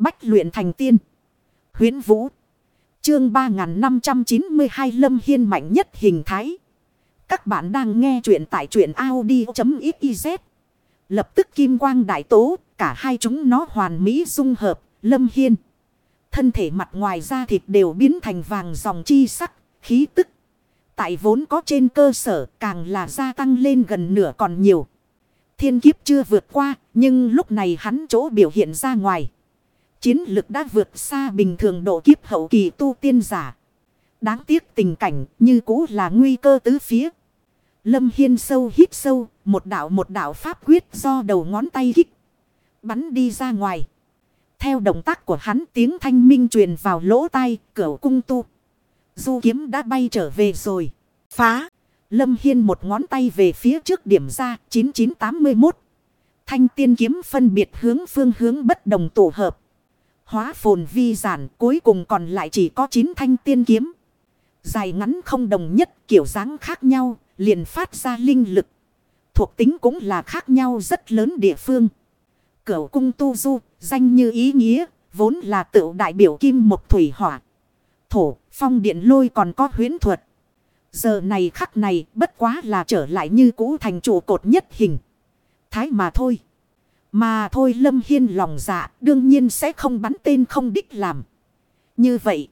Bách luyện thành tiên. huyễn Vũ. Chương 3592 Lâm Hiên mạnh nhất hình thái. Các bạn đang nghe truyện tại truyện Audi.xyz. Lập tức kim quang đại tố. Cả hai chúng nó hoàn mỹ dung hợp. Lâm Hiên. Thân thể mặt ngoài da thịt đều biến thành vàng dòng chi sắc. Khí tức. Tại vốn có trên cơ sở, càng là gia tăng lên gần nửa còn nhiều. Thiên kiếp chưa vượt qua. Nhưng lúc này hắn chỗ biểu hiện ra ngoài. Chiến lực đã vượt xa bình thường độ kiếp hậu kỳ tu tiên giả. Đáng tiếc tình cảnh như cũ là nguy cơ tứ phía. Lâm Hiên sâu hít sâu, một đạo một đạo pháp quyết do đầu ngón tay kích. Bắn đi ra ngoài. Theo động tác của hắn tiếng thanh minh truyền vào lỗ tai, cửa cung tu. Du kiếm đã bay trở về rồi. Phá. Lâm Hiên một ngón tay về phía trước điểm ra 9981. Thanh tiên kiếm phân biệt hướng phương hướng bất đồng tổ hợp. Hóa phồn vi giản, cuối cùng còn lại chỉ có 9 thanh tiên kiếm. Dài ngắn không đồng nhất, kiểu dáng khác nhau, liền phát ra linh lực. Thuộc tính cũng là khác nhau, rất lớn địa phương. Cửu cung tu du, danh như ý nghĩa, vốn là tự đại biểu kim một thủy hỏa. Thổ, phong điện lôi còn có huyến thuật. Giờ này khắc này, bất quá là trở lại như cũ thành trụ cột nhất hình. Thái mà thôi. Mà thôi Lâm Hiên lòng dạ đương nhiên sẽ không bắn tên không đích làm. Như vậy.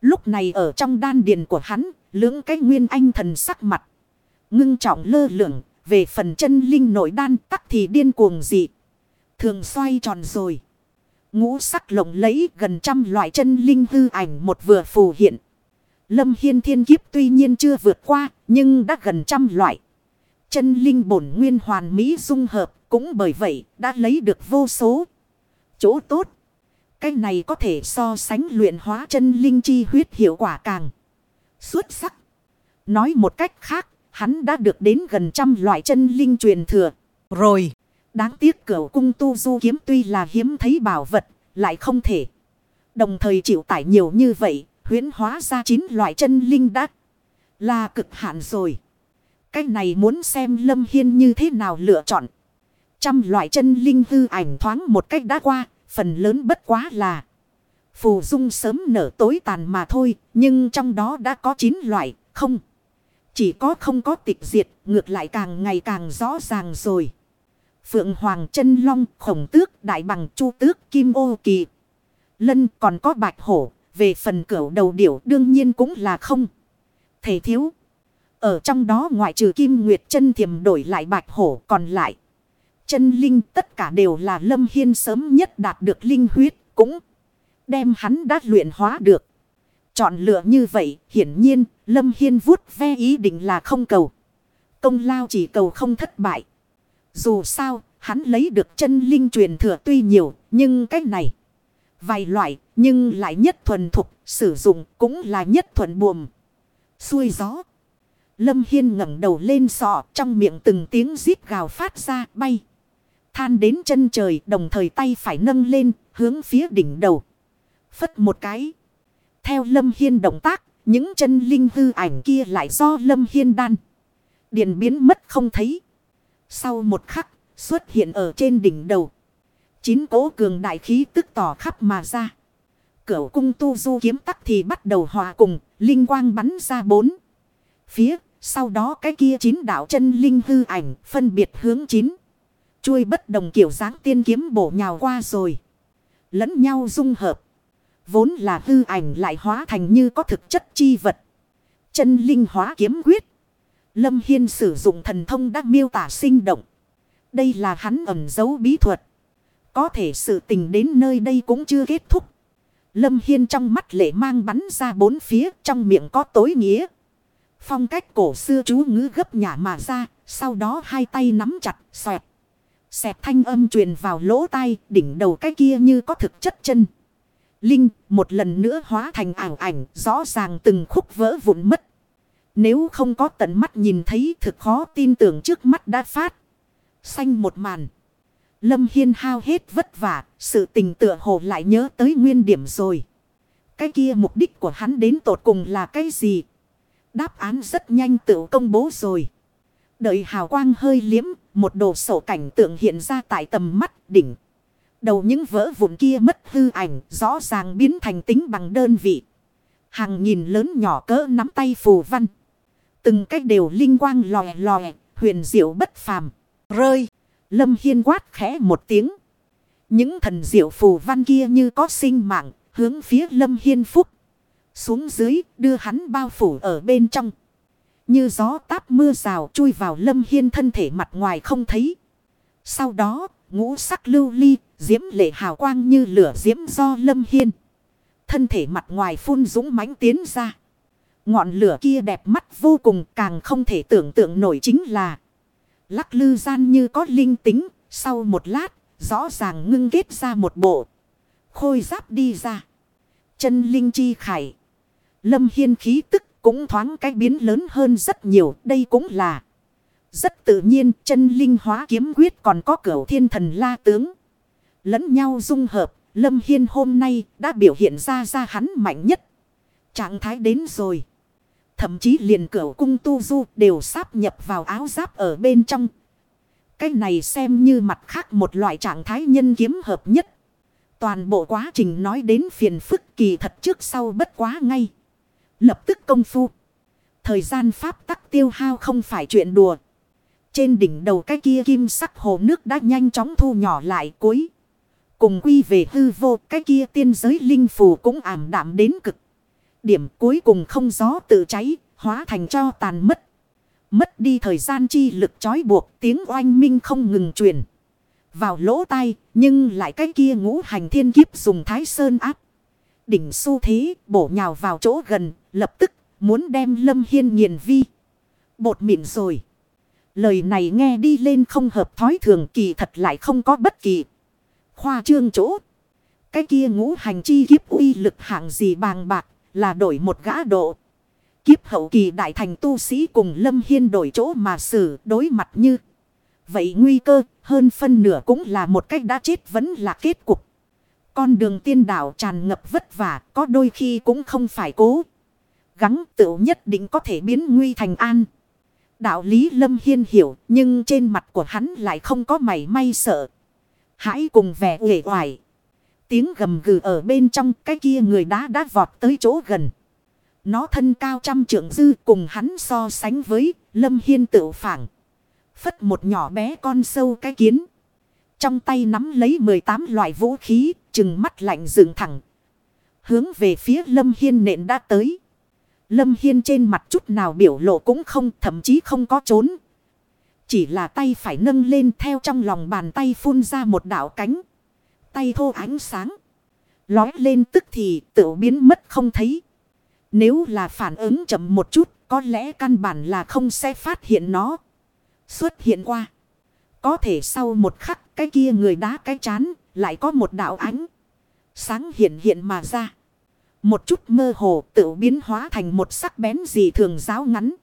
Lúc này ở trong đan điền của hắn, lưỡng cái nguyên anh thần sắc mặt. Ngưng trọng lơ lửng, về phần chân linh nội đan tắc thì điên cuồng dị. Thường xoay tròn rồi. Ngũ sắc lộng lấy gần trăm loại chân linh hư ảnh một vừa phù hiện. Lâm Hiên thiên kiếp tuy nhiên chưa vượt qua, nhưng đã gần trăm loại. Chân linh bổn nguyên hoàn mỹ dung hợp, cũng bởi vậy đã lấy được vô số chỗ tốt. Cái này có thể so sánh luyện hóa chân linh chi huyết hiệu quả càng xuất sắc. Nói một cách khác, hắn đã được đến gần trăm loại chân linh truyền thừa. Rồi, đáng tiếc cửu cung tu du kiếm tuy là hiếm thấy bảo vật, lại không thể. Đồng thời chịu tải nhiều như vậy, huyễn hóa ra chín loại chân linh đắc. Là cực hạn rồi. Cái này muốn xem Lâm Hiên như thế nào lựa chọn. Trăm loại chân linh hư ảnh thoáng một cách đã qua, phần lớn bất quá là phù dung sớm nở tối tàn mà thôi, nhưng trong đó đã có 9 loại, không. Chỉ có không có tịch diệt, ngược lại càng ngày càng rõ ràng rồi. Phượng Hoàng chân Long, Khổng Tước, Đại Bằng, Chu Tước, Kim Ô Kỳ. Lân còn có Bạch Hổ, về phần cửu đầu điểu đương nhiên cũng là không. Thể thiếu. Ở trong đó ngoại trừ Kim Nguyệt chân thiềm đổi lại Bạch Hổ còn lại. Chân linh tất cả đều là Lâm Hiên sớm nhất đạt được linh huyết, cũng đem hắn đã luyện hóa được. Chọn lựa như vậy, hiển nhiên, Lâm Hiên vuốt ve ý định là không cầu. Công lao chỉ cầu không thất bại. Dù sao, hắn lấy được chân linh truyền thừa tuy nhiều, nhưng cách này, vài loại, nhưng lại nhất thuần thục, sử dụng cũng là nhất thuần buồm. Xuôi gió. Lâm Hiên ngẩng đầu lên sọ, trong miệng từng tiếng rít gào phát ra, bay. Than đến chân trời đồng thời tay phải nâng lên hướng phía đỉnh đầu. Phất một cái. Theo Lâm Hiên động tác những chân linh hư ảnh kia lại do Lâm Hiên đan. Điện biến mất không thấy. Sau một khắc xuất hiện ở trên đỉnh đầu. Chín cố cường đại khí tức tỏ khắp mà ra. Cửu cung tu du kiếm tắc thì bắt đầu hòa cùng, linh quang bắn ra bốn. Phía, sau đó cái kia chín đạo chân linh hư ảnh phân biệt hướng chín. Chuôi bất đồng kiểu dáng tiên kiếm bổ nhào qua rồi. Lẫn nhau dung hợp. Vốn là hư ảnh lại hóa thành như có thực chất chi vật. Chân linh hóa kiếm quyết. Lâm Hiên sử dụng thần thông đã miêu tả sinh động. Đây là hắn ẩn giấu bí thuật. Có thể sự tình đến nơi đây cũng chưa kết thúc. Lâm Hiên trong mắt lệ mang bắn ra bốn phía, trong miệng có tối nghĩa. Phong cách cổ xưa chú ngữ gấp nhả mà ra. Sau đó hai tay nắm chặt, xoẹt xẹp thanh âm truyền vào lỗ tai đỉnh đầu cái kia như có thực chất chân. Linh một lần nữa hóa thành ảo ảnh rõ ràng từng khúc vỡ vụn mất. Nếu không có tận mắt nhìn thấy thực khó tin tưởng trước mắt đã phát. Xanh một màn. Lâm Hiên hao hết vất vả, sự tình tựa hồ lại nhớ tới nguyên điểm rồi. Cái kia mục đích của hắn đến tột cùng là cái gì? Đáp án rất nhanh tự công bố rồi. Đợi hào quang hơi liếm, một đồ sổ cảnh tượng hiện ra tại tầm mắt đỉnh. Đầu những vỡ vụn kia mất hư ảnh rõ ràng biến thành tính bằng đơn vị. Hàng nghìn lớn nhỏ cỡ nắm tay phù văn. Từng cách đều linh quang lòe lòe, huyền diệu bất phàm. Rơi, lâm hiên quát khẽ một tiếng. Những thần diệu phù văn kia như có sinh mạng, hướng phía lâm hiên phúc. Xuống dưới, đưa hắn bao phủ ở bên trong. Như gió táp mưa rào chui vào lâm hiên thân thể mặt ngoài không thấy. Sau đó, ngũ sắc lưu ly, diễm lệ hào quang như lửa diễm do lâm hiên. Thân thể mặt ngoài phun dũng mãnh tiến ra. Ngọn lửa kia đẹp mắt vô cùng càng không thể tưởng tượng nổi chính là. Lắc lư gian như có linh tính. Sau một lát rõ ràng ngưng kết ra một bộ. Khôi giáp đi ra. Chân linh chi khải. Lâm hiên khí tức cũng thoáng cái biến lớn hơn rất nhiều. Đây cũng là. Rất tự nhiên, chân linh hóa kiếm quyết còn có cửu thiên thần la tướng. Lẫn nhau dung hợp. Lâm Hiên hôm nay đã biểu hiện ra ra hắn mạnh nhất. Trạng thái đến rồi. Thậm chí liền cửu cung tu du đều sáp nhập vào áo giáp ở bên trong. Cái này xem như mặt khác một loại trạng thái nhân kiếm hợp nhất. Toàn bộ quá trình nói đến phiền phức kỳ thật trước sau bất quá ngay. Lập tức công phu. Thời gian pháp tắc tiêu hao không phải chuyện đùa. Trên đỉnh đầu cái kia kim sắc hồ nước đã nhanh chóng thu nhỏ lại cuối. Cùng quy về hư vô cái kia tiên giới linh phù cũng ảm đạm đến cực. Điểm cuối cùng không gió tự cháy, hóa thành cho tàn mất. Mất đi thời gian chi lực trói buộc tiếng oanh minh không ngừng truyền. Vào lỗ tai, nhưng lại cái kia ngũ hành thiên kiếp dùng thái sơn áp. Đỉnh su thế, bổ nhào vào chỗ gần, lập tức, muốn đem lâm hiên nghiền vi. Bột mịn rồi. Lời này nghe đi lên không hợp thói thường kỳ thật lại không có bất kỳ. Khoa trương chỗ. Cái kia ngũ hành chi kiếp uy lực hạng gì bàng bạc là đổi một gã độ. Kiếp hậu kỳ đại thành tu sĩ cùng Lâm Hiên đổi chỗ mà xử đối mặt như. Vậy nguy cơ hơn phân nửa cũng là một cách đã chết vẫn là kết cục. Con đường tiên đảo tràn ngập vất vả có đôi khi cũng không phải cố. Gắng tự nhất định có thể biến nguy thành an. Đạo lý Lâm Hiên hiểu nhưng trên mặt của hắn lại không có mảy may sợ. Hãy cùng vẻ uể oải. Tiếng gầm gừ ở bên trong cái kia người đá đã vọt tới chỗ gần. Nó thân cao trăm trượng dư cùng hắn so sánh với lâm hiên tự phảng. Phất một nhỏ bé con sâu cái kiến. Trong tay nắm lấy 18 loại vũ khí, chừng mắt lạnh dựng thẳng. Hướng về phía lâm hiên nện đã tới. Lâm hiên trên mặt chút nào biểu lộ cũng không, thậm chí không có trốn. Chỉ là tay phải nâng lên theo trong lòng bàn tay phun ra một đảo cánh. Tay thô ánh sáng. Lói lên tức thì tự biến mất không thấy. Nếu là phản ứng chậm một chút, có lẽ căn bản là không sẽ phát hiện nó. Xuất hiện qua. Có thể sau một khắc, cái kia người đá cái chán, lại có một đạo ánh. Sáng hiện hiện mà ra. Một chút mơ hồ tự biến hóa thành một sắc bén gì thường giáo ngắn.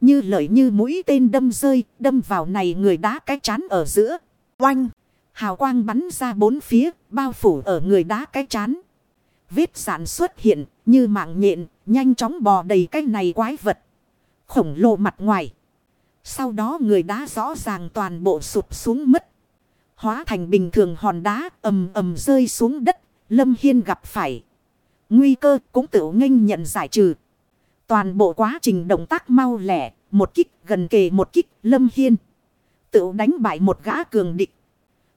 Như lợi như mũi tên đâm rơi, đâm vào này người đá cái chán ở giữa. Oanh! Hào quang bắn ra bốn phía, bao phủ ở người đá cái chán. Vết sản xuất hiện, như mạng nhện, nhanh chóng bò đầy cái này quái vật. Khổng lồ mặt ngoài. Sau đó người đá rõ ràng toàn bộ sụp xuống mất. Hóa thành bình thường hòn đá ầm ầm rơi xuống đất. Lâm Hiên gặp phải. Nguy cơ cũng tự nghênh nhận giải trừ. Toàn bộ quá trình động tác mau lẻ. Một kích gần kề một kích, Lâm Hiên. Tự đánh bại một gã cường địch.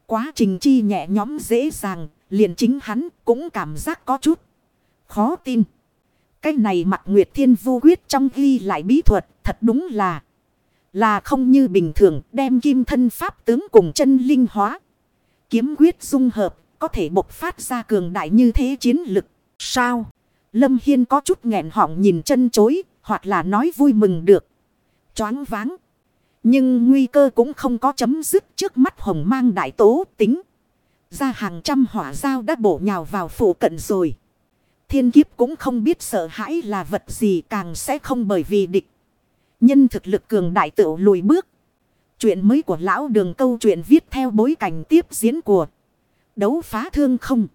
Quá trình chi nhẹ nhóm dễ dàng. Liền chính hắn cũng cảm giác có chút. Khó tin. Cái này mặt Nguyệt Thiên vô quyết trong ghi lại bí thuật, thật đúng là. Là không như bình thường, đem kim thân pháp tướng cùng chân linh hóa. Kiếm quyết dung hợp, có thể bộc phát ra cường đại như thế chiến lực. Sao? Lâm Hiên có chút nghẹn họng nhìn chân chối, hoặc là nói vui mừng được. Choáng váng. Nhưng nguy cơ cũng không có chấm dứt trước mắt hồng mang đại tố tính. Ra hàng trăm hỏa dao đã bổ nhào vào phủ cận rồi. Thiên kiếp cũng không biết sợ hãi là vật gì càng sẽ không bởi vì địch. Nhân thực lực cường đại tự lùi bước. Chuyện mới của lão đường câu chuyện viết theo bối cảnh tiếp diễn của đấu phá thương không.